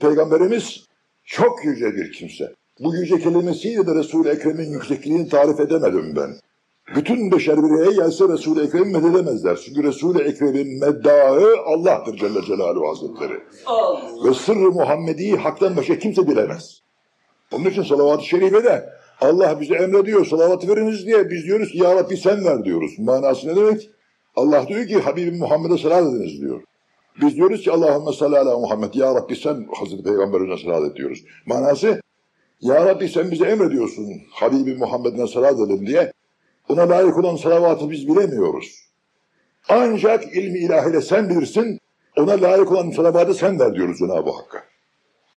Peygamberimiz çok yüce bir kimse. Bu yüce kelimesiyle de Resul-i Ekrem'in yüksekliğini tarif edemedim ben. Bütün beşer bir yere gelse Resul-i Ekrem'i mededemezler. Çünkü Resul-i Ekrem'in meddağı Allah'tır Celle Celaluhu Hazretleri. Ve sırrı Muhammedi'yi haktan başka kimse bilemez. Onun için salavat-ı şerifede Allah bize emrediyor salavat veriniz diye biz diyoruz ki ya Rabbi sen ver diyoruz. Manası ne demek? Allah diyor ki Habibim Muhammed'e salat ediniz diyor. Biz diyoruz ki Allahümme salli ala Muhammed. Ya Rabbi sen Hazreti Peygamberine salat et diyoruz. Manası Ya Rabbi sen bize emrediyorsun Habibi Muhammed'ine salat edelim diye. Ona layık olan salavatı biz bilemiyoruz. Ancak ilmi ilahiyle sen bilirsin. Ona layık olan salavatı sen ver diyoruz Cenab-ı Hakk'a.